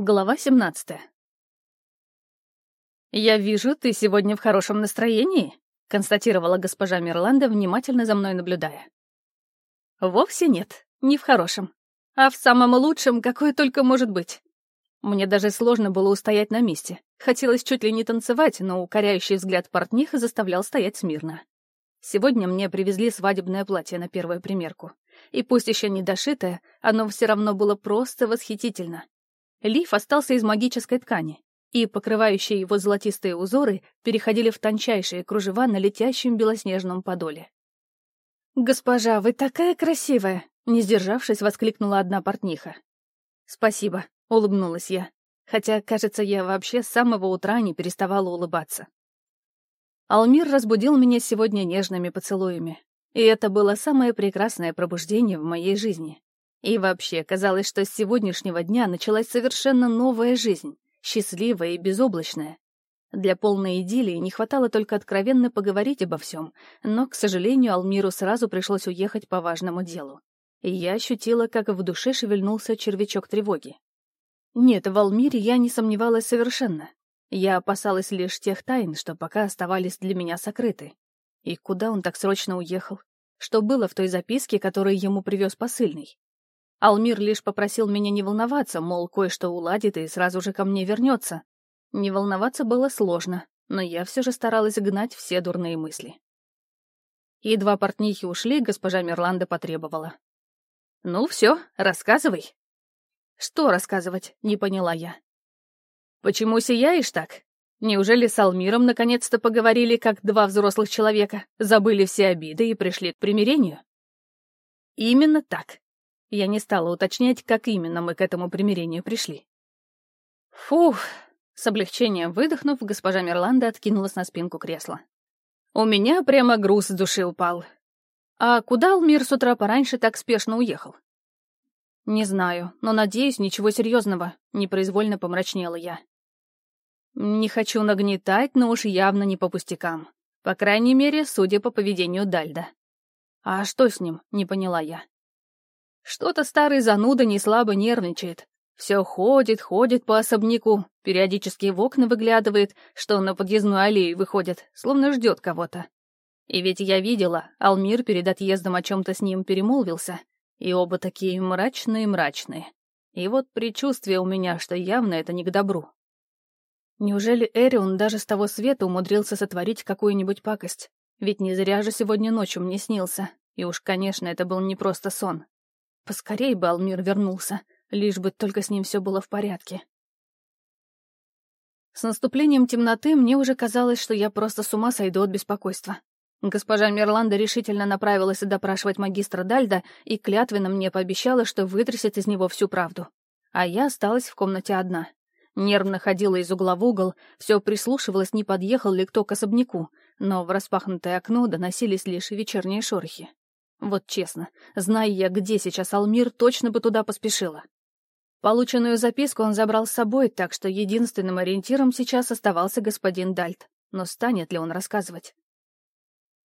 Глава 17 «Я вижу, ты сегодня в хорошем настроении», — констатировала госпожа Мирланда, внимательно за мной наблюдая. «Вовсе нет, не в хорошем, а в самом лучшем, какое только может быть. Мне даже сложно было устоять на месте. Хотелось чуть ли не танцевать, но укоряющий взгляд портниха заставлял стоять смирно. Сегодня мне привезли свадебное платье на первую примерку. И пусть еще не дошитое, оно все равно было просто восхитительно. Лиф остался из магической ткани, и покрывающие его золотистые узоры переходили в тончайшие кружева на летящем белоснежном подоле. «Госпожа, вы такая красивая!» — не сдержавшись, воскликнула одна портниха. «Спасибо», — улыбнулась я, хотя, кажется, я вообще с самого утра не переставала улыбаться. Алмир разбудил меня сегодня нежными поцелуями, и это было самое прекрасное пробуждение в моей жизни. И вообще, казалось, что с сегодняшнего дня началась совершенно новая жизнь, счастливая и безоблачная. Для полной идиллии не хватало только откровенно поговорить обо всем, но, к сожалению, Алмиру сразу пришлось уехать по важному делу. И я ощутила, как в душе шевельнулся червячок тревоги. Нет, в Алмире я не сомневалась совершенно. Я опасалась лишь тех тайн, что пока оставались для меня сокрыты. И куда он так срочно уехал? Что было в той записке, которую ему привез посыльный? Алмир лишь попросил меня не волноваться, мол, кое-что уладит и сразу же ко мне вернется. Не волноваться было сложно, но я все же старалась гнать все дурные мысли. Едва портнихи ушли, госпожа Мерланда потребовала. «Ну все, рассказывай». «Что рассказывать?» — не поняла я. «Почему сияешь так? Неужели с Алмиром наконец-то поговорили, как два взрослых человека, забыли все обиды и пришли к примирению?» «Именно так. Я не стала уточнять, как именно мы к этому примирению пришли. Фух, с облегчением выдохнув, госпожа Мерланда откинулась на спинку кресла. У меня прямо груз с души упал. А куда Алмир с утра пораньше так спешно уехал? Не знаю, но, надеюсь, ничего серьезного, непроизвольно помрачнела я. Не хочу нагнетать, но уж явно не по пустякам. По крайней мере, судя по поведению Дальда. А что с ним, не поняла я. Что-то старый зануда не слабо нервничает. Все ходит, ходит по особняку, периодически в окна выглядывает, что на подъездную аллею выходит, словно ждет кого-то. И ведь я видела, Алмир перед отъездом о чем-то с ним перемолвился, и оба такие мрачные-мрачные. И вот предчувствие у меня, что явно это не к добру. Неужели Эрион даже с того света умудрился сотворить какую-нибудь пакость? Ведь не зря же сегодня ночью мне снился, и уж, конечно, это был не просто сон. Поскорей бы Алмир вернулся, лишь бы только с ним все было в порядке. С наступлением темноты мне уже казалось, что я просто с ума сойду от беспокойства. Госпожа Мерланда решительно направилась допрашивать магистра Дальда и клятвенно мне пообещала, что вытрясет из него всю правду. А я осталась в комнате одна. Нервно ходила из угла в угол, все прислушивалась, не подъехал ли кто к особняку, но в распахнутое окно доносились лишь вечерние шорохи. Вот честно, зная я, где сейчас Алмир, точно бы туда поспешила. Полученную записку он забрал с собой, так что единственным ориентиром сейчас оставался господин Дальт. Но станет ли он рассказывать?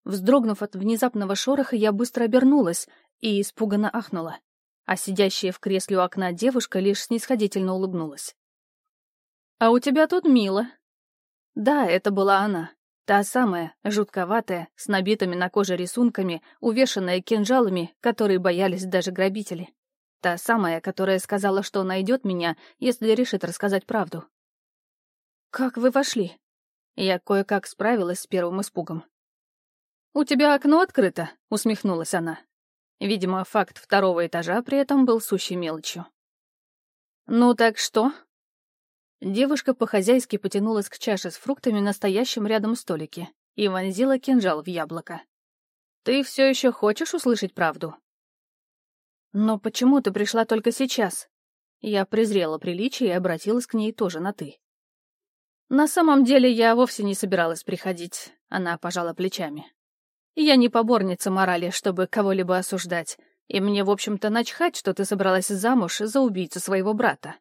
Вздрогнув от внезапного шороха, я быстро обернулась и испуганно ахнула. А сидящая в кресле у окна девушка лишь снисходительно улыбнулась. «А у тебя тут мило». Да, это была она. Та самая, жутковатая, с набитыми на коже рисунками, увешанная кинжалами, которые боялись даже грабители. Та самая, которая сказала, что найдет меня, если решит рассказать правду. «Как вы вошли?» Я кое-как справилась с первым испугом. «У тебя окно открыто?» — усмехнулась она. Видимо, факт второго этажа при этом был сущей мелочью. «Ну так что?» Девушка по-хозяйски потянулась к чаше с фруктами на стоящем рядом столике и вонзила кинжал в яблоко. «Ты все еще хочешь услышать правду?» «Но почему ты пришла только сейчас?» Я презрела приличие и обратилась к ней тоже на «ты». «На самом деле я вовсе не собиралась приходить», — она пожала плечами. «Я не поборница морали, чтобы кого-либо осуждать, и мне, в общем-то, начхать, что ты собралась замуж за убийцу своего брата.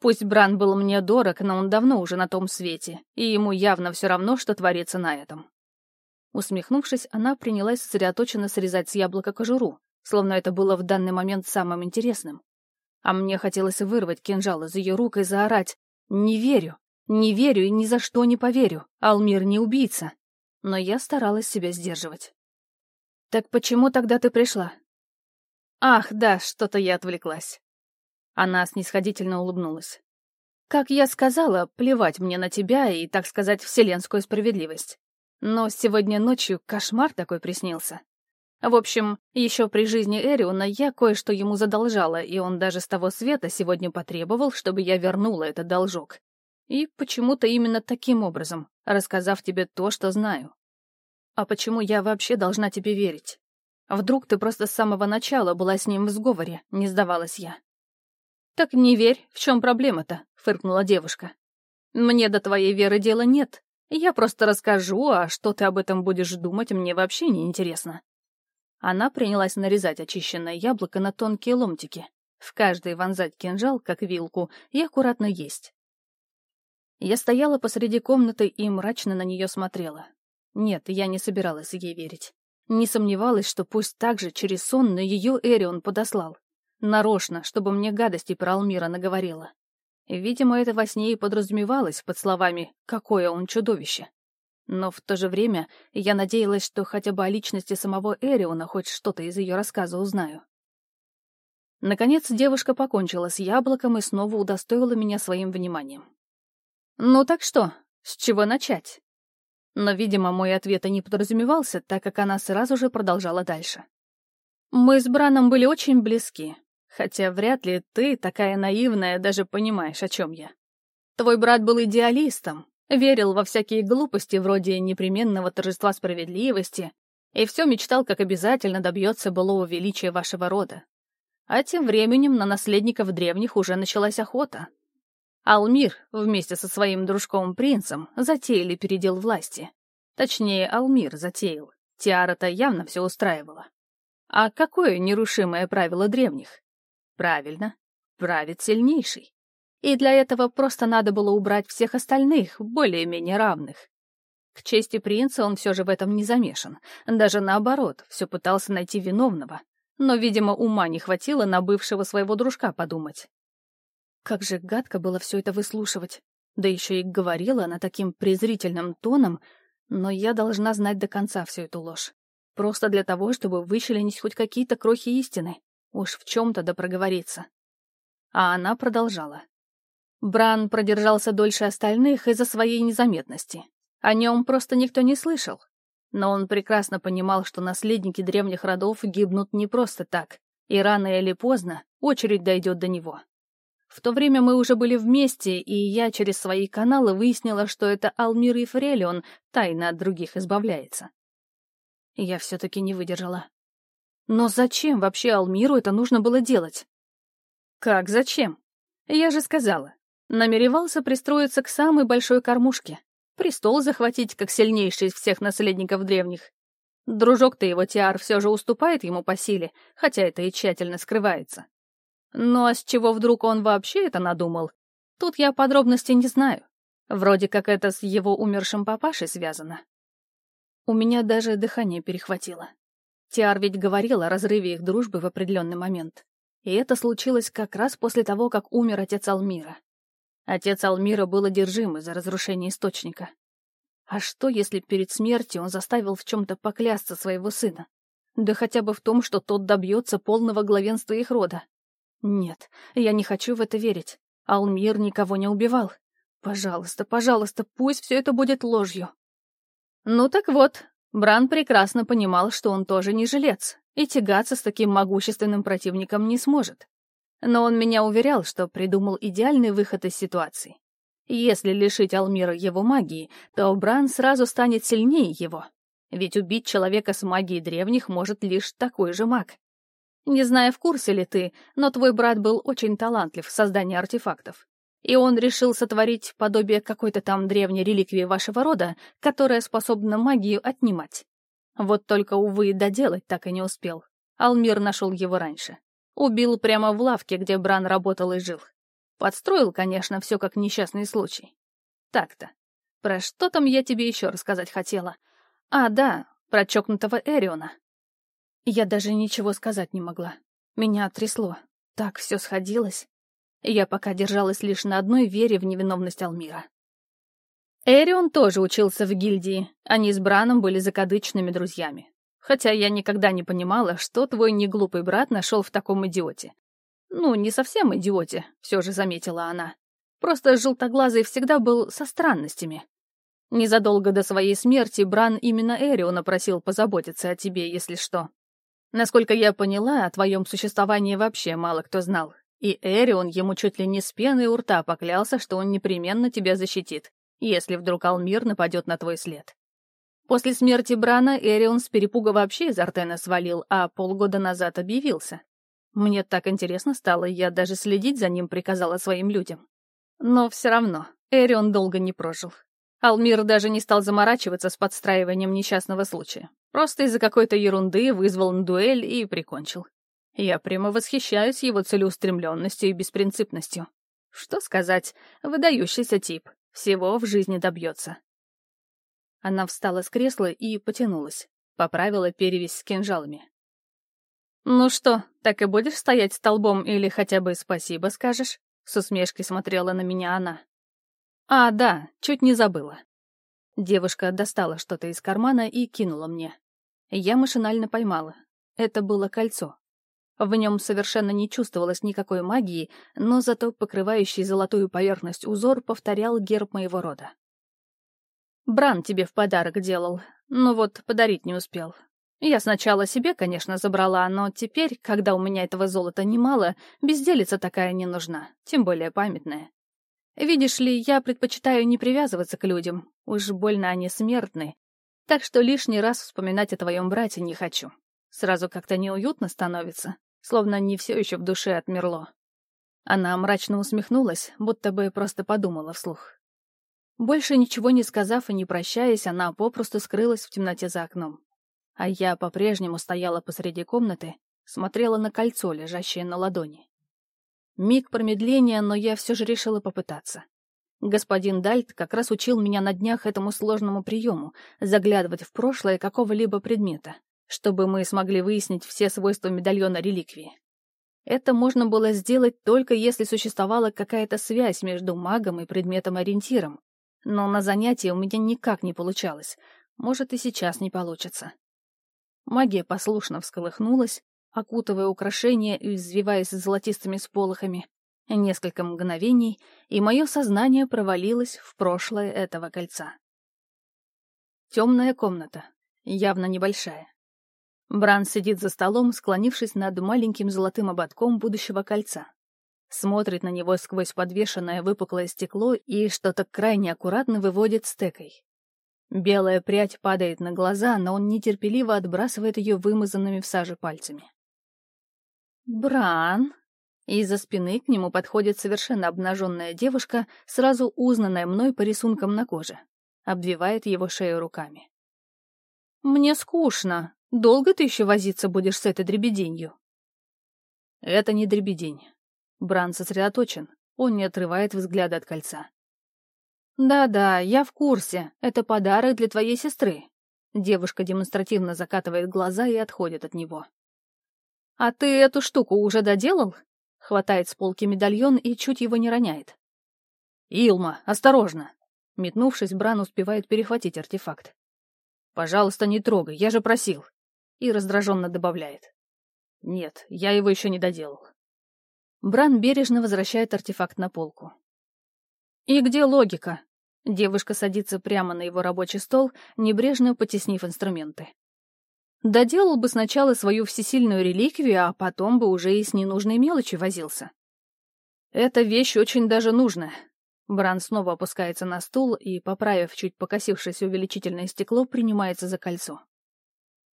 Пусть Бран был мне дорог, но он давно уже на том свете, и ему явно все равно, что творится на этом. Усмехнувшись, она принялась сосредоточенно срезать с яблока кожуру, словно это было в данный момент самым интересным. А мне хотелось вырвать кинжал из ее рук и заорать «Не верю! Не верю и ни за что не поверю! Алмир не убийца!» Но я старалась себя сдерживать. «Так почему тогда ты пришла?» «Ах, да, что-то я отвлеклась». Она снисходительно улыбнулась. «Как я сказала, плевать мне на тебя и, так сказать, вселенскую справедливость. Но сегодня ночью кошмар такой приснился. В общем, еще при жизни Эриона я кое-что ему задолжала, и он даже с того света сегодня потребовал, чтобы я вернула этот должок. И почему-то именно таким образом, рассказав тебе то, что знаю. А почему я вообще должна тебе верить? Вдруг ты просто с самого начала была с ним в сговоре, не сдавалась я. «Так не верь, в чем проблема-то?» — фыркнула девушка. «Мне до твоей веры дела нет. Я просто расскажу, а что ты об этом будешь думать, мне вообще не интересно. Она принялась нарезать очищенное яблоко на тонкие ломтики, в каждый вонзать кинжал, как вилку, и аккуратно есть. Я стояла посреди комнаты и мрачно на нее смотрела. Нет, я не собиралась ей верить. Не сомневалась, что пусть так же через сон на ее Эрион подослал. Нарочно, чтобы мне гадости про Алмира наговорила. Видимо, это во сне и подразумевалось под словами «какое он чудовище». Но в то же время я надеялась, что хотя бы о личности самого Эриона хоть что-то из ее рассказа узнаю. Наконец девушка покончила с яблоком и снова удостоила меня своим вниманием. «Ну так что, с чего начать?» Но, видимо, мой ответ и не подразумевался, так как она сразу же продолжала дальше. «Мы с Браном были очень близки, хотя вряд ли ты, такая наивная, даже понимаешь, о чем я. Твой брат был идеалистом, Верил во всякие глупости вроде непременного торжества справедливости и все мечтал, как обязательно добьется былого величия вашего рода. А тем временем на наследников древних уже началась охота. Алмир вместе со своим дружком-принцем затеяли передел власти. Точнее, Алмир затеял. Тиара-то явно все устраивала. А какое нерушимое правило древних? Правильно, правит сильнейший и для этого просто надо было убрать всех остальных, более-менее равных. К чести принца он все же в этом не замешан. Даже наоборот, все пытался найти виновного. Но, видимо, ума не хватило на бывшего своего дружка подумать. Как же гадко было все это выслушивать. Да еще и говорила она таким презрительным тоном, но я должна знать до конца всю эту ложь. Просто для того, чтобы вычленить хоть какие-то крохи истины. Уж в чем-то да проговориться. А она продолжала. Бран продержался дольше остальных из-за своей незаметности. О нем просто никто не слышал. Но он прекрасно понимал, что наследники древних родов гибнут не просто так, и рано или поздно очередь дойдет до него. В то время мы уже были вместе, и я через свои каналы выяснила, что это Алмир и Фрелион тайно от других избавляется. Я все-таки не выдержала. Но зачем вообще Алмиру это нужно было делать? Как зачем? Я же сказала, намеревался пристроиться к самой большой кормушке, престол захватить как сильнейший из всех наследников древних. Дружок-то его Тиар все же уступает ему по силе, хотя это и тщательно скрывается. Ну а с чего вдруг он вообще это надумал? Тут я подробностей не знаю. Вроде как это с его умершим папашей связано. У меня даже дыхание перехватило. Тиар ведь говорил о разрыве их дружбы в определенный момент. И это случилось как раз после того, как умер отец Алмира. Отец Алмира был одержим из-за разрушения источника. А что, если перед смертью он заставил в чем-то поклясться своего сына? Да хотя бы в том, что тот добьется полного главенства их рода. Нет, я не хочу в это верить. Алмир никого не убивал. Пожалуйста, пожалуйста, пусть все это будет ложью. Ну так вот, Бран прекрасно понимал, что он тоже не жилец, и тягаться с таким могущественным противником не сможет. Но он меня уверял, что придумал идеальный выход из ситуации. Если лишить Алмира его магии, то Бран сразу станет сильнее его. Ведь убить человека с магией древних может лишь такой же маг. Не знаю, в курсе ли ты, но твой брат был очень талантлив в создании артефактов. И он решил сотворить подобие какой-то там древней реликвии вашего рода, которая способна магию отнимать. Вот только, увы, доделать так и не успел. Алмир нашел его раньше. Убил прямо в лавке, где Бран работал и жил. Подстроил, конечно, все как несчастный случай. Так-то. Про что там я тебе еще рассказать хотела? А, да, про чокнутого Эриона. Я даже ничего сказать не могла. Меня трясло. так все сходилось. Я пока держалась лишь на одной вере в невиновность Алмира. Эрион тоже учился в гильдии, они с Браном были закадычными друзьями. Хотя я никогда не понимала, что твой неглупый брат нашел в таком идиоте. Ну, не совсем идиоте, все же заметила она. Просто желтоглазый всегда был со странностями. Незадолго до своей смерти Бран именно Эриона просил позаботиться о тебе, если что. Насколько я поняла, о твоем существовании вообще мало кто знал. И Эрион ему чуть ли не с пеной у рта поклялся, что он непременно тебя защитит, если вдруг Алмир нападет на твой след. После смерти Брана Эрион с перепуга вообще из Артена свалил, а полгода назад объявился. Мне так интересно стало, я даже следить за ним приказала своим людям. Но все равно, Эрион долго не прожил. Алмир даже не стал заморачиваться с подстраиванием несчастного случая. Просто из-за какой-то ерунды вызвал на дуэль и прикончил. Я прямо восхищаюсь его целеустремленностью и беспринципностью. Что сказать, выдающийся тип, всего в жизни добьется. Она встала с кресла и потянулась, поправила перевязь с кинжалами. «Ну что, так и будешь стоять столбом или хотя бы спасибо скажешь?» С усмешкой смотрела на меня она. «А, да, чуть не забыла». Девушка достала что-то из кармана и кинула мне. Я машинально поймала. Это было кольцо. В нем совершенно не чувствовалось никакой магии, но зато покрывающий золотую поверхность узор повторял герб моего рода. «Бран тебе в подарок делал, но вот подарить не успел. Я сначала себе, конечно, забрала, но теперь, когда у меня этого золота немало, безделица такая не нужна, тем более памятная. Видишь ли, я предпочитаю не привязываться к людям, уж больно они смертны, так что лишний раз вспоминать о твоем брате не хочу. Сразу как-то неуютно становится, словно не все еще в душе отмерло. Она мрачно усмехнулась, будто бы просто подумала вслух. Больше ничего не сказав и не прощаясь, она попросту скрылась в темноте за окном. А я по-прежнему стояла посреди комнаты, смотрела на кольцо, лежащее на ладони. Миг промедления, но я все же решила попытаться. Господин Дальт как раз учил меня на днях этому сложному приему — заглядывать в прошлое какого-либо предмета, чтобы мы смогли выяснить все свойства медальона реликвии. Это можно было сделать только если существовала какая-то связь между магом и предметом-ориентиром. Но на занятии у меня никак не получалось. Может, и сейчас не получится. Магия послушно всколыхнулась, окутывая украшения и взвиваясь золотистыми сполохами. Несколько мгновений, и мое сознание провалилось в прошлое этого кольца. Темная комната, явно небольшая. Бран сидит за столом, склонившись над маленьким золотым ободком будущего кольца. Смотрит на него сквозь подвешенное выпуклое стекло и что-то крайне аккуратно выводит стекой. Белая прядь падает на глаза, но он нетерпеливо отбрасывает ее вымазанными в саже пальцами. «Бран!» Из-за спины к нему подходит совершенно обнаженная девушка, сразу узнанная мной по рисункам на коже. Обвивает его шею руками. «Мне скучно. Долго ты еще возиться будешь с этой дребеденью?» «Это не дребедень». Бран сосредоточен. Он не отрывает взгляда от кольца. «Да-да, я в курсе. Это подарок для твоей сестры». Девушка демонстративно закатывает глаза и отходит от него. «А ты эту штуку уже доделал?» Хватает с полки медальон и чуть его не роняет. «Илма, осторожно!» Метнувшись, Бран успевает перехватить артефакт. «Пожалуйста, не трогай, я же просил!» И раздраженно добавляет. «Нет, я его еще не доделал». Бран бережно возвращает артефакт на полку. «И где логика?» Девушка садится прямо на его рабочий стол, небрежно потеснив инструменты. Доделал бы сначала свою всесильную реликвию, а потом бы уже и с ненужной мелочи возился. Эта вещь очень даже нужная. Бран снова опускается на стул и, поправив чуть покосившееся увеличительное стекло, принимается за кольцо.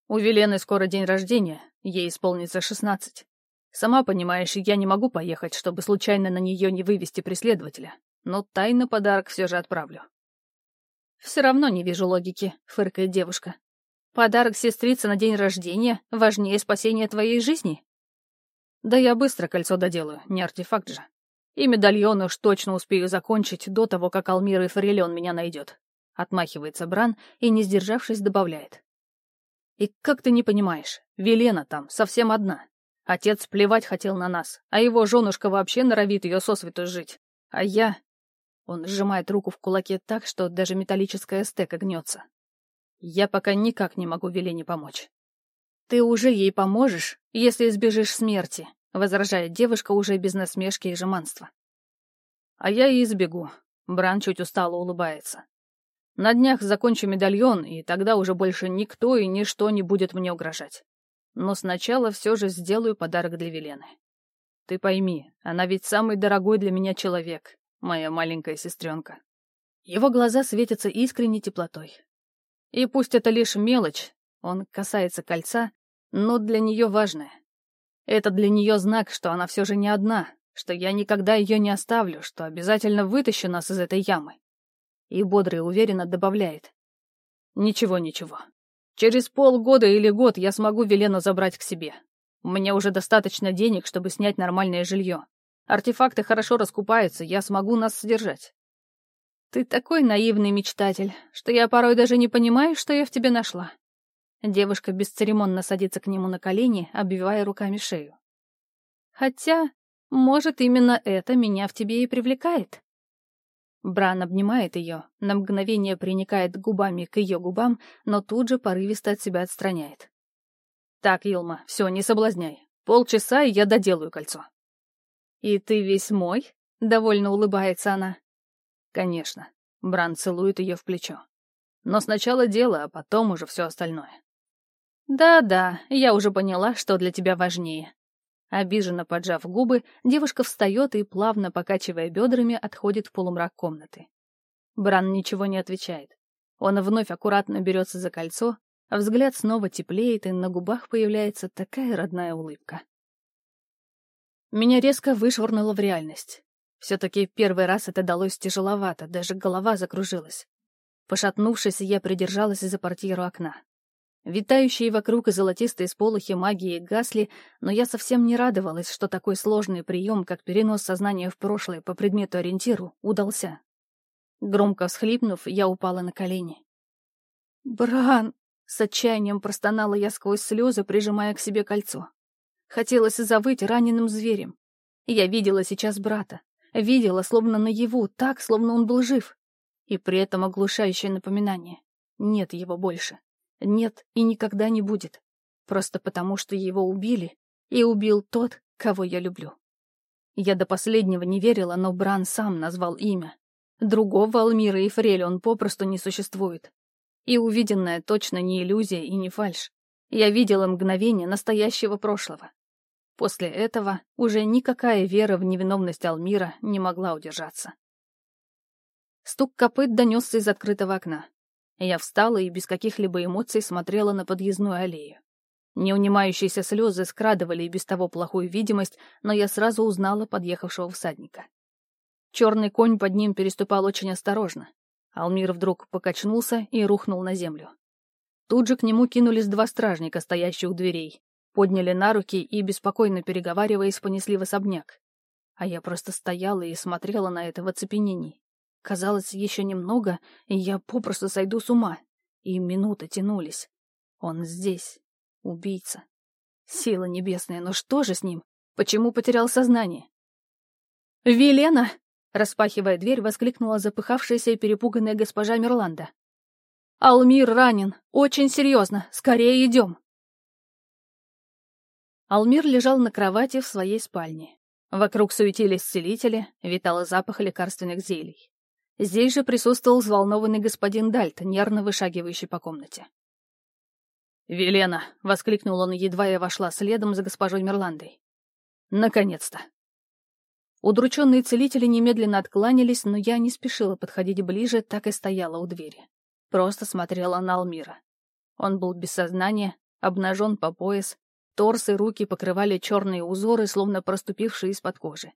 У Велены скоро день рождения, ей исполнится шестнадцать. Сама понимаешь, я не могу поехать, чтобы случайно на нее не вывести преследователя, но тайно подарок все же отправлю. «Все равно не вижу логики», — фыркает девушка. Подарок сестрице на день рождения важнее спасения твоей жизни? Да я быстро кольцо доделаю, не артефакт же. И медальон уж точно успею закончить до того, как Алмир и Форелион меня найдет. Отмахивается Бран и, не сдержавшись, добавляет. И как ты не понимаешь, Велена там совсем одна. Отец плевать хотел на нас, а его женушка вообще норовит ее сосвету жить. А я... Он сжимает руку в кулаке так, что даже металлическая стека гнется. Я пока никак не могу Велене помочь. Ты уже ей поможешь, если избежишь смерти, возражает девушка уже без насмешки и жеманства. А я и избегу. Бран чуть устало улыбается. На днях закончу медальон, и тогда уже больше никто и ничто не будет мне угрожать. Но сначала все же сделаю подарок для Велены. Ты пойми, она ведь самый дорогой для меня человек, моя маленькая сестренка. Его глаза светятся искренней теплотой. И пусть это лишь мелочь, он касается кольца, но для нее важное. Это для нее знак, что она все же не одна, что я никогда ее не оставлю, что обязательно вытащу нас из этой ямы. И бодро и уверенно добавляет. Ничего, ничего. Через полгода или год я смогу Велену забрать к себе. У меня уже достаточно денег, чтобы снять нормальное жилье. Артефакты хорошо раскупаются, я смогу нас содержать. Ты такой наивный мечтатель, что я порой даже не понимаю, что я в тебе нашла. Девушка бесцеремонно садится к нему на колени, обвивая руками шею. Хотя, может, именно это меня в тебе и привлекает. Бран обнимает ее, на мгновение приникает губами к ее губам, но тут же порывисто от себя отстраняет. «Так, Илма, все, не соблазняй. Полчаса, и я доделаю кольцо». «И ты весь мой?» — довольно улыбается она. «Конечно». Бран целует ее в плечо. «Но сначала дело, а потом уже все остальное». «Да-да, я уже поняла, что для тебя важнее. Обиженно поджав губы, девушка встает и, плавно покачивая бедрами, отходит в полумрак комнаты. Бран ничего не отвечает. Он вновь аккуратно берется за кольцо, а взгляд снова теплеет, и на губах появляется такая родная улыбка. Меня резко вышвырнуло в реальность. Все-таки первый раз это далось тяжеловато, даже голова закружилась. Пошатнувшись, я придержалась за портьеру окна. Витающие вокруг золотистые сполохи магии гасли, но я совсем не радовалась, что такой сложный прием, как перенос сознания в прошлое по предмету-ориентиру, удался. Громко всхлипнув, я упала на колени. «Бран!» — с отчаянием простонала я сквозь слезы, прижимая к себе кольцо. Хотелось завыть раненым зверем. Я видела сейчас брата. Видела, словно наяву, так, словно он был жив. И при этом оглушающее напоминание. Нет его больше. Нет и никогда не будет. Просто потому, что его убили, и убил тот, кого я люблю. Я до последнего не верила, но Бран сам назвал имя. Другого Алмира и Фрель он попросту не существует. И увиденное точно не иллюзия и не фальшь. Я видела мгновение настоящего прошлого. После этого уже никакая вера в невиновность Алмира не могла удержаться. Стук копыт донесся из открытого окна. Я встала и без каких-либо эмоций смотрела на подъездную аллею. Неунимающиеся слезы скрадывали и без того плохую видимость, но я сразу узнала подъехавшего всадника. Черный конь под ним переступал очень осторожно. Алмир вдруг покачнулся и рухнул на землю. Тут же к нему кинулись два стражника, стоящих у дверей, подняли на руки и, беспокойно переговариваясь, понесли в особняк. А я просто стояла и смотрела на это в оцепенении. Казалось, еще немного, и я попросту сойду с ума. И минуты тянулись. Он здесь. Убийца. Сила небесная, но что же с ним? Почему потерял сознание? «Велена!» — распахивая дверь, воскликнула запыхавшаяся и перепуганная госпожа Мирланда. «Алмир ранен. Очень серьезно. Скорее идем!» Алмир лежал на кровати в своей спальне. Вокруг суетились целители, витал запах лекарственных зелий. Здесь же присутствовал взволнованный господин Дальт, нервно вышагивающий по комнате. «Велена!» — воскликнул он, едва я вошла следом за госпожой Мерландой. «Наконец-то!» Удрученные целители немедленно откланялись, но я не спешила подходить ближе, так и стояла у двери. Просто смотрела на Алмира. Он был без сознания, обнажен по пояс, торс и руки покрывали черные узоры, словно проступившие из-под кожи.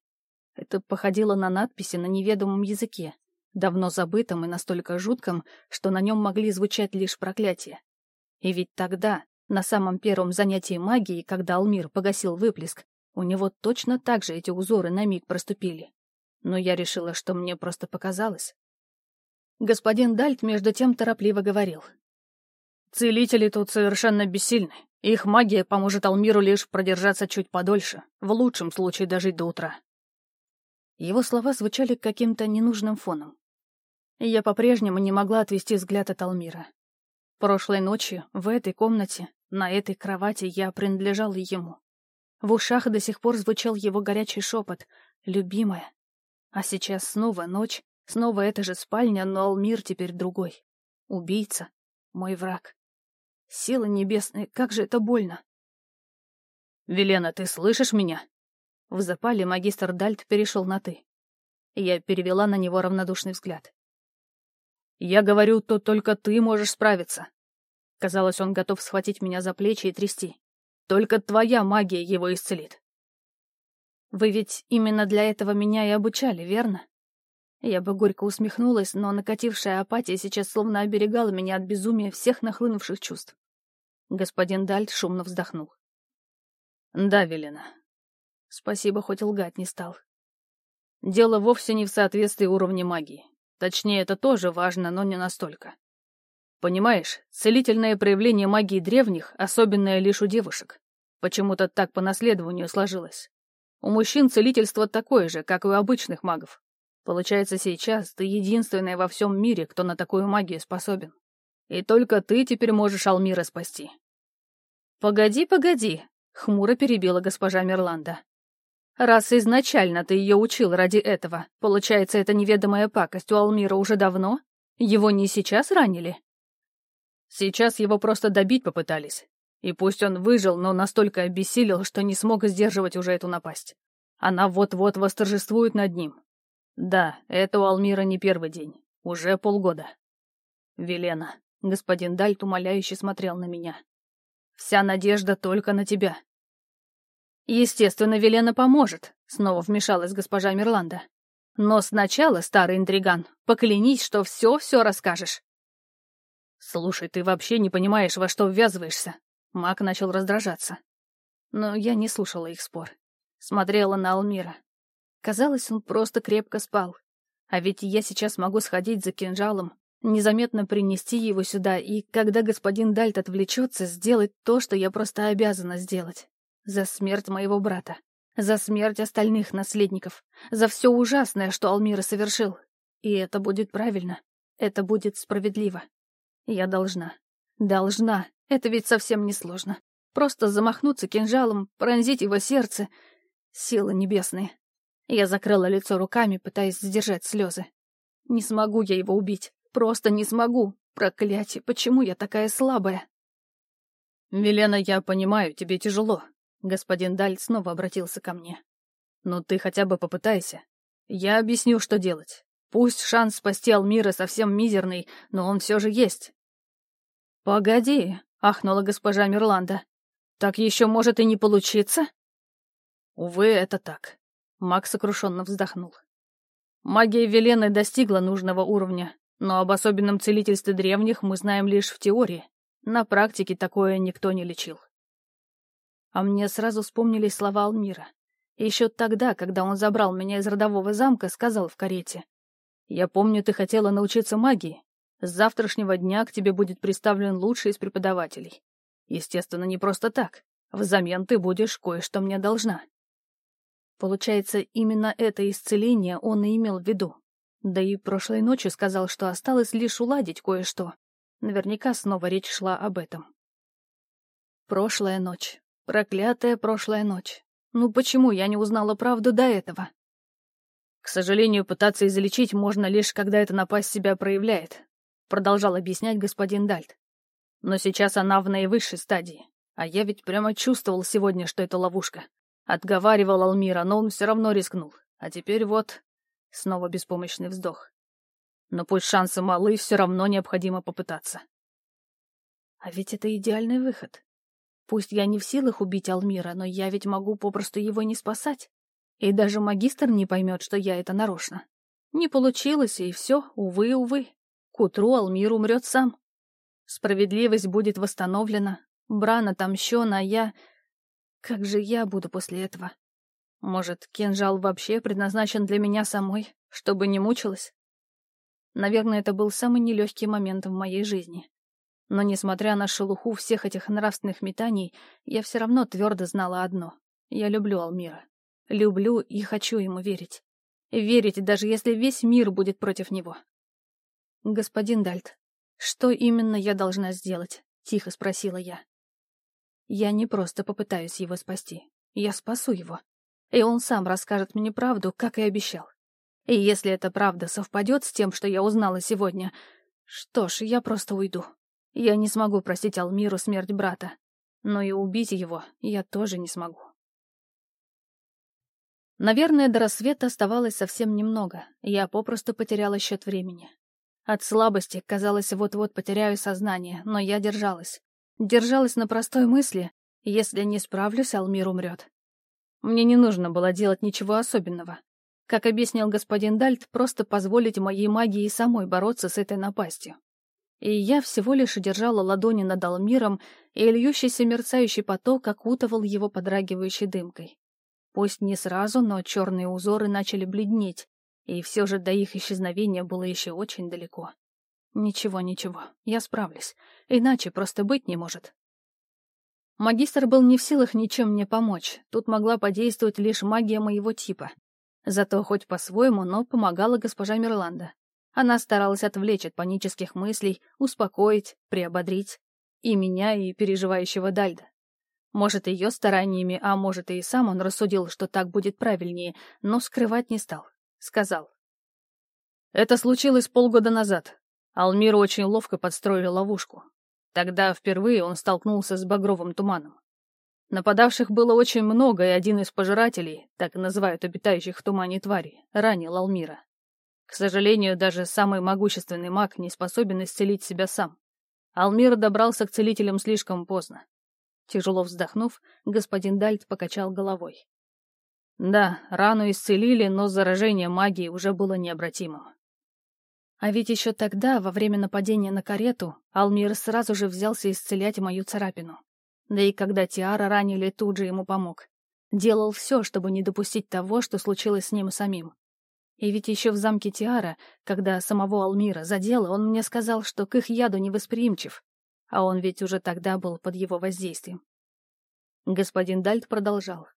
Это походило на надписи на неведомом языке, давно забытом и настолько жутком, что на нем могли звучать лишь проклятия. И ведь тогда, на самом первом занятии магии, когда Алмир погасил выплеск, у него точно так же эти узоры на миг проступили. Но я решила, что мне просто показалось. Господин Дальт между тем торопливо говорил. «Целители тут совершенно бессильны. Их магия поможет Алмиру лишь продержаться чуть подольше, в лучшем случае дожить до утра. Его слова звучали каким-то ненужным фоном. Я по-прежнему не могла отвести взгляд от Алмира. Прошлой ночью, в этой комнате, на этой кровати я принадлежала ему. В ушах до сих пор звучал его горячий шепот «Любимая». А сейчас снова ночь, снова эта же спальня, но Алмир теперь другой. Убийца. Мой враг. Силы небесные, как же это больно. «Велена, ты слышишь меня?» В запале магистр Дальт перешел на «ты». Я перевела на него равнодушный взгляд. «Я говорю, то только ты можешь справиться». Казалось, он готов схватить меня за плечи и трясти. Только твоя магия его исцелит. Вы ведь именно для этого меня и обучали, верно? Я бы горько усмехнулась, но накатившая апатия сейчас словно оберегала меня от безумия всех нахлынувших чувств. Господин Дальт шумно вздохнул. «Да, Велена. Спасибо, хоть лгать не стал. Дело вовсе не в соответствии уровня магии. Точнее, это тоже важно, но не настолько. Понимаешь, целительное проявление магии древних, особенное лишь у девушек. Почему-то так по наследованию сложилось. У мужчин целительство такое же, как и у обычных магов. Получается, сейчас ты единственная во всем мире, кто на такую магию способен. И только ты теперь можешь Алмира спасти. «Погоди, погоди», — хмуро перебила госпожа Мерланда. «Раз изначально ты ее учил ради этого, получается, эта неведомая пакость у Алмира уже давно? Его не сейчас ранили?» Сейчас его просто добить попытались. И пусть он выжил, но настолько обессилел, что не смог сдерживать уже эту напасть. Она вот-вот восторжествует над ним. Да, это у Алмира не первый день. Уже полгода. Велена, господин Дальт умоляюще смотрел на меня. Вся надежда только на тебя. Естественно, Велена поможет, снова вмешалась госпожа Мирланда. Но сначала, старый интриган, поклянись, что все-все расскажешь. «Слушай, ты вообще не понимаешь, во что ввязываешься?» Мак начал раздражаться. Но я не слушала их спор. Смотрела на Алмира. Казалось, он просто крепко спал. А ведь я сейчас могу сходить за кинжалом, незаметно принести его сюда, и, когда господин Дальт отвлечется, сделать то, что я просто обязана сделать. За смерть моего брата. За смерть остальных наследников. За все ужасное, что Алмира совершил. И это будет правильно. Это будет справедливо. Я должна. Должна. Это ведь совсем не сложно. Просто замахнуться кинжалом, пронзить его сердце. Силы небесные. Я закрыла лицо руками, пытаясь сдержать слезы. Не смогу я его убить. Просто не смогу. Проклятие, почему я такая слабая? «Велена, я понимаю, тебе тяжело». Господин Даль снова обратился ко мне. «Но ты хотя бы попытайся. Я объясню, что делать. Пусть шанс спасти Алмира совсем мизерный, но он все же есть. «Погоди», — ахнула госпожа Мирланда. «Так еще может и не получиться?» «Увы, это так», — Макс сокрушенно вздохнул. «Магия Велены достигла нужного уровня, но об особенном целительстве древних мы знаем лишь в теории. На практике такое никто не лечил». А мне сразу вспомнились слова Алмира. Еще тогда, когда он забрал меня из родового замка, сказал в карете. Я помню, ты хотела научиться магии. С завтрашнего дня к тебе будет представлен лучший из преподавателей. Естественно, не просто так. Взамен ты будешь кое-что мне должна. Получается, именно это исцеление он и имел в виду. Да и прошлой ночью сказал, что осталось лишь уладить кое-что. Наверняка снова речь шла об этом. Прошлая ночь. Проклятая прошлая ночь. Ну почему я не узнала правду до этого? К сожалению, пытаться излечить можно лишь, когда эта напасть себя проявляет, продолжал объяснять господин Дальт. Но сейчас она в наивысшей стадии, а я ведь прямо чувствовал сегодня, что это ловушка. Отговаривал Алмира, но он все равно рискнул. А теперь вот... Снова беспомощный вздох. Но пусть шансы малы, все равно необходимо попытаться. А ведь это идеальный выход. Пусть я не в силах убить Алмира, но я ведь могу попросту его не спасать. И даже магистр не поймет, что я это нарочно. Не получилось, и все, увы, увы. К утру Алмир умрет сам. Справедливость будет восстановлена, Бран отомщен, а я... Как же я буду после этого? Может, кинжал вообще предназначен для меня самой, чтобы не мучилась? Наверное, это был самый нелегкий момент в моей жизни. Но, несмотря на шелуху всех этих нравственных метаний, я все равно твердо знала одно. Я люблю Алмира. Люблю и хочу ему верить. Верить, даже если весь мир будет против него. «Господин Дальт, что именно я должна сделать?» — тихо спросила я. «Я не просто попытаюсь его спасти. Я спасу его. И он сам расскажет мне правду, как и обещал. И если эта правда совпадет с тем, что я узнала сегодня, что ж, я просто уйду. Я не смогу простить Алмиру смерть брата. Но и убить его я тоже не смогу. Наверное, до рассвета оставалось совсем немного, я попросту потеряла счет времени. От слабости, казалось, вот-вот потеряю сознание, но я держалась. Держалась на простой мысли, если не справлюсь, Алмир умрет. Мне не нужно было делать ничего особенного. Как объяснил господин Дальт, просто позволить моей магии самой бороться с этой напастью. И я всего лишь держала ладони над Алмиром, и льющийся мерцающий поток окутывал его подрагивающей дымкой. Пусть не сразу, но черные узоры начали бледнеть, и все же до их исчезновения было еще очень далеко. Ничего, ничего, я справлюсь, иначе просто быть не может. Магистр был не в силах ничем мне помочь, тут могла подействовать лишь магия моего типа. Зато хоть по-своему, но помогала госпожа Мирланда. Она старалась отвлечь от панических мыслей, успокоить, приободрить. И меня, и переживающего Дальда. Может, ее стараниями, а может, и сам он рассудил, что так будет правильнее, но скрывать не стал. Сказал. Это случилось полгода назад. Алмир очень ловко подстроил ловушку. Тогда впервые он столкнулся с багровым туманом. Нападавших было очень много, и один из пожирателей, так называют обитающих в тумане твари, ранил Алмира. К сожалению, даже самый могущественный маг не способен исцелить себя сам. Алмир добрался к целителям слишком поздно. Тяжело вздохнув, господин Дальт покачал головой. Да, рану исцелили, но заражение магии уже было необратимым. А ведь еще тогда, во время нападения на карету, Алмир сразу же взялся исцелять мою царапину. Да и когда Тиара ранили, тут же ему помог. Делал все, чтобы не допустить того, что случилось с ним самим. И ведь еще в замке Тиара, когда самого Алмира задело, он мне сказал, что к их яду невосприимчив, а он ведь уже тогда был под его воздействием. Господин Дальт продолжал.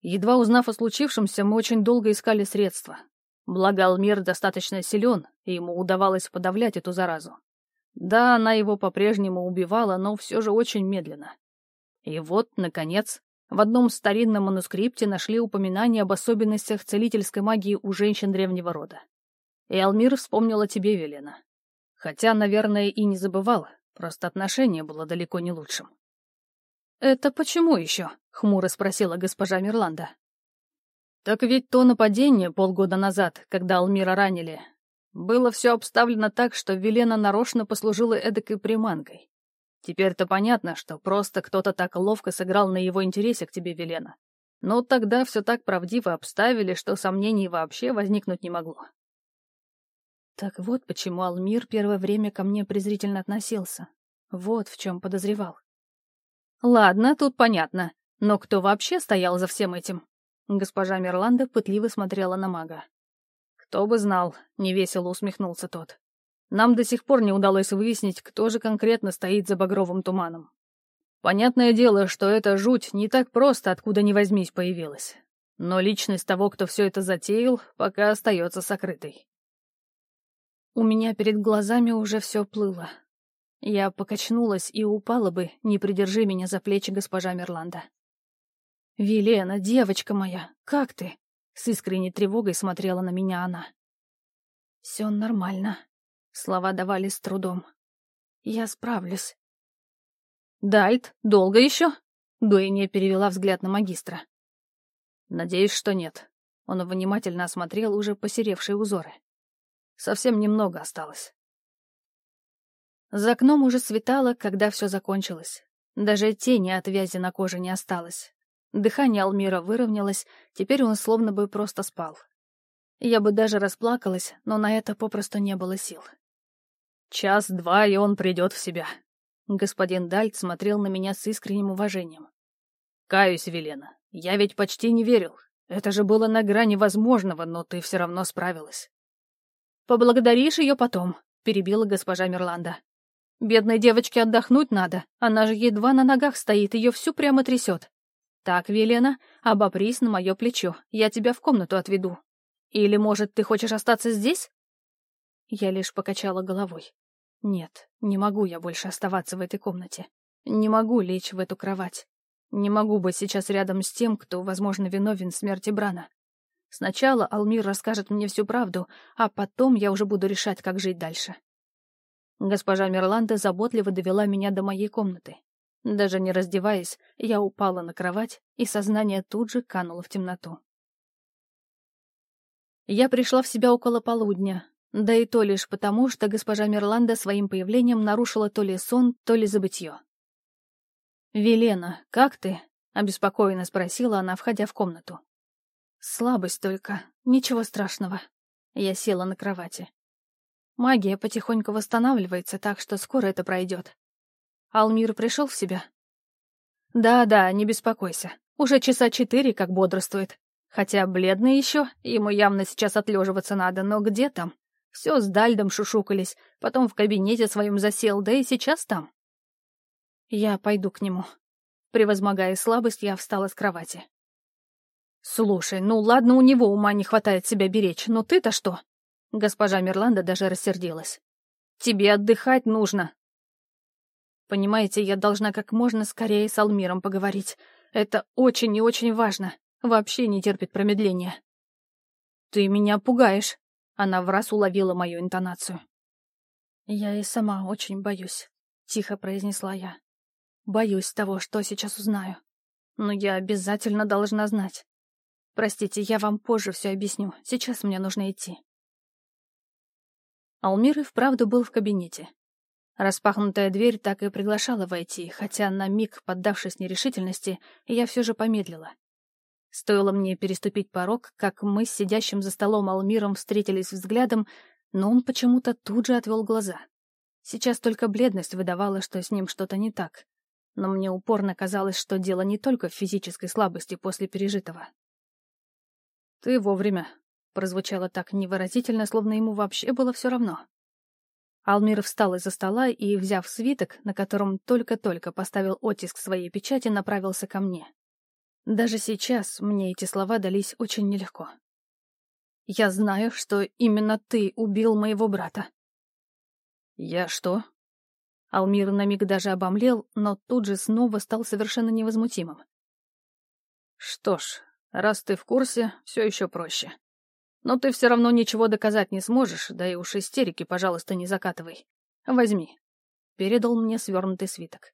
Едва узнав о случившемся, мы очень долго искали средства. Благо Алмир достаточно силен, и ему удавалось подавлять эту заразу. Да, она его по-прежнему убивала, но все же очень медленно. И вот, наконец, в одном старинном манускрипте нашли упоминание об особенностях целительской магии у женщин древнего рода. И Алмир вспомнил о тебе, Велена. Хотя, наверное, и не забывал, Просто отношение было далеко не лучшим. «Это почему еще?» — хмуро спросила госпожа Мирланда. «Так ведь то нападение полгода назад, когда Алмира ранили, было все обставлено так, что Велена нарочно послужила эдакой приманкой. Теперь-то понятно, что просто кто-то так ловко сыграл на его интересе к тебе, Велена. Но тогда все так правдиво обставили, что сомнений вообще возникнуть не могло. Так вот почему Алмир первое время ко мне презрительно относился. Вот в чем подозревал. Ладно, тут понятно. Но кто вообще стоял за всем этим? Госпожа Мерланда пытливо смотрела на мага. Кто бы знал, невесело усмехнулся тот. Нам до сих пор не удалось выяснить, кто же конкретно стоит за багровым туманом. Понятное дело, что эта жуть не так просто откуда ни возьмись появилась. Но личность того, кто все это затеял, пока остается сокрытой. У меня перед глазами уже все плыло. Я покачнулась и упала бы, не придержи меня за плечи госпожа Мерланда. «Велена, девочка моя, как ты?» С искренней тревогой смотрела на меня она. «Все нормально», — слова давали с трудом. «Я справлюсь». «Дальт, долго еще?» Дуэния перевела взгляд на магистра. «Надеюсь, что нет». Он внимательно осмотрел уже посеревшие узоры. Совсем немного осталось. За окном уже светало, когда все закончилось. Даже тени от вязи на коже не осталось. Дыхание Алмира выровнялось, теперь он словно бы просто спал. Я бы даже расплакалась, но на это попросту не было сил. «Час-два, и он придет в себя». Господин Дальт смотрел на меня с искренним уважением. «Каюсь, Велена, я ведь почти не верил. Это же было на грани возможного, но ты все равно справилась. «Поблагодаришь ее потом», — перебила госпожа Мерланда. Бедной девочке отдохнуть надо, она же едва на ногах стоит, ее всю прямо трясет. Так, Велена, обопрись на мое плечо, я тебя в комнату отведу. Или, может, ты хочешь остаться здесь?» Я лишь покачала головой. «Нет, не могу я больше оставаться в этой комнате. Не могу лечь в эту кровать. Не могу быть сейчас рядом с тем, кто, возможно, виновен в смерти Брана. Сначала Алмир расскажет мне всю правду, а потом я уже буду решать, как жить дальше. Госпожа Мерланда заботливо довела меня до моей комнаты. Даже не раздеваясь, я упала на кровать, и сознание тут же кануло в темноту. Я пришла в себя около полудня, да и то лишь потому, что госпожа Мерланда своим появлением нарушила то ли сон, то ли забытье. «Велена, как ты?» — обеспокоенно спросила она, входя в комнату. «Слабость только, ничего страшного». Я села на кровати. Магия потихоньку восстанавливается, так что скоро это пройдет. Алмир пришел в себя? Да-да, не беспокойся. Уже часа четыре как бодрствует. Хотя бледный еще, ему явно сейчас отлеживаться надо, но где там? Все с Дальдом шушукались, потом в кабинете своем засел, да и сейчас там. Я пойду к нему. Превозмогая слабость, я встала с кровати. «Слушай, ну ладно, у него ума не хватает себя беречь, но ты-то что?» Госпожа Мерланда даже рассердилась. «Тебе отдыхать нужно». «Понимаете, я должна как можно скорее с Алмиром поговорить. Это очень и очень важно вообще не терпит промедления. «Ты меня пугаешь», — она в раз уловила мою интонацию. «Я и сама очень боюсь», — тихо произнесла я. «Боюсь того, что сейчас узнаю. Но я обязательно должна знать. Простите, я вам позже все объясню. Сейчас мне нужно идти». Алмир и вправду был в кабинете. Распахнутая дверь так и приглашала войти, хотя на миг, поддавшись нерешительности, я все же помедлила. Стоило мне переступить порог, как мы с сидящим за столом Алмиром встретились взглядом, но он почему-то тут же отвел глаза. Сейчас только бледность выдавала, что с ним что-то не так. Но мне упорно казалось, что дело не только в физической слабости после пережитого. «Ты вовремя», — прозвучало так невыразительно, словно ему вообще было все равно. Алмир встал из-за стола и, взяв свиток, на котором только-только поставил оттиск своей печати, направился ко мне. Даже сейчас мне эти слова дались очень нелегко. «Я знаю, что именно ты убил моего брата». «Я что?» Алмир на миг даже обомлел, но тут же снова стал совершенно невозмутимым. «Что ж, раз ты в курсе, все еще проще. Но ты все равно ничего доказать не сможешь, да и уж истерики, пожалуйста, не закатывай. Возьми». Передал мне свернутый свиток.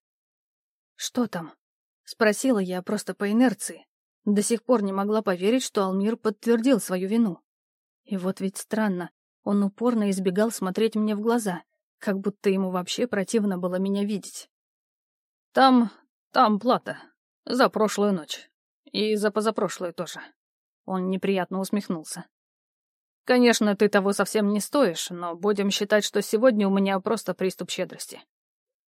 «Что там?» — спросила я просто по инерции. До сих пор не могла поверить, что Алмир подтвердил свою вину. И вот ведь странно, он упорно избегал смотреть мне в глаза, как будто ему вообще противно было меня видеть. «Там... там плата. За прошлую ночь. И за позапрошлую тоже». Он неприятно усмехнулся. «Конечно, ты того совсем не стоишь, но будем считать, что сегодня у меня просто приступ щедрости.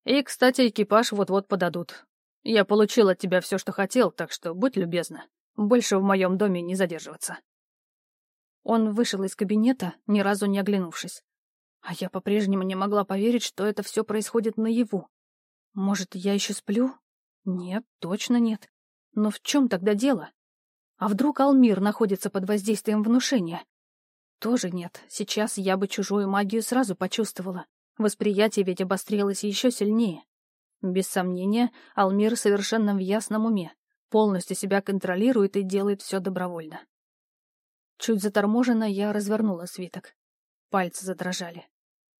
И, кстати, экипаж вот-вот подадут. Я получил от тебя все, что хотел, так что будь любезна. Больше в моем доме не задерживаться. Он вышел из кабинета, ни разу не оглянувшись. А я по-прежнему не могла поверить, что это все происходит наяву. Может, я еще сплю? Нет, точно нет. Но в чем тогда дело? А вдруг Алмир находится под воздействием внушения? Тоже нет. Сейчас я бы чужую магию сразу почувствовала. Восприятие ведь обострилось еще сильнее. Без сомнения, Алмир совершенно в ясном уме, полностью себя контролирует и делает все добровольно. Чуть заторможенно я развернула свиток. Пальцы задрожали.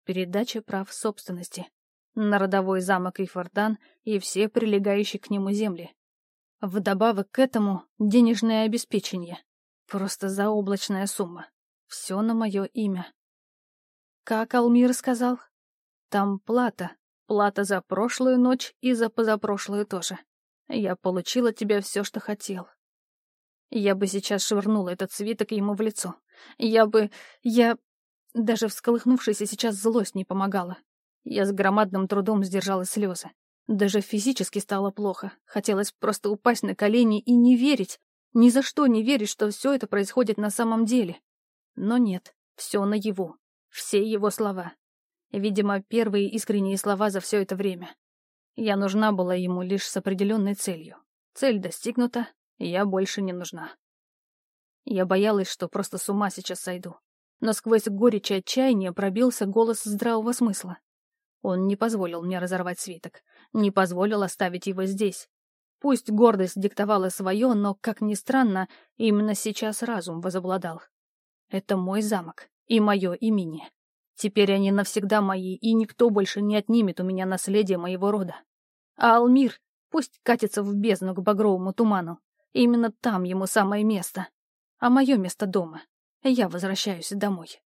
Передача прав собственности. На родовой замок Ифордан и все прилегающие к нему земли. Вдобавок к этому денежное обеспечение. Просто заоблачная сумма. Все на мое имя. Как Алмир сказал? Там плата, Плата за прошлую ночь и за позапрошлую тоже. Я получила от тебя все, что хотел. Я бы сейчас швырнула этот свиток ему в лицо. Я бы... Я... Даже всколыхнувшаяся сейчас злость не помогала. Я с громадным трудом сдержала слезы. Даже физически стало плохо. Хотелось просто упасть на колени и не верить. Ни за что не верить, что все это происходит на самом деле. Но нет, все наяву. Все его слова. Видимо, первые искренние слова за все это время. Я нужна была ему лишь с определенной целью. Цель достигнута, я больше не нужна. Я боялась, что просто с ума сейчас сойду. Но сквозь горечь и отчаяние пробился голос здравого смысла. Он не позволил мне разорвать свиток, не позволил оставить его здесь. Пусть гордость диктовала свое, но, как ни странно, именно сейчас разум возобладал. Это мой замок и мое имени. Теперь они навсегда мои, и никто больше не отнимет у меня наследие моего рода. А Алмир пусть катится в бездну к багровому туману. Именно там ему самое место. А мое место дома. Я возвращаюсь домой.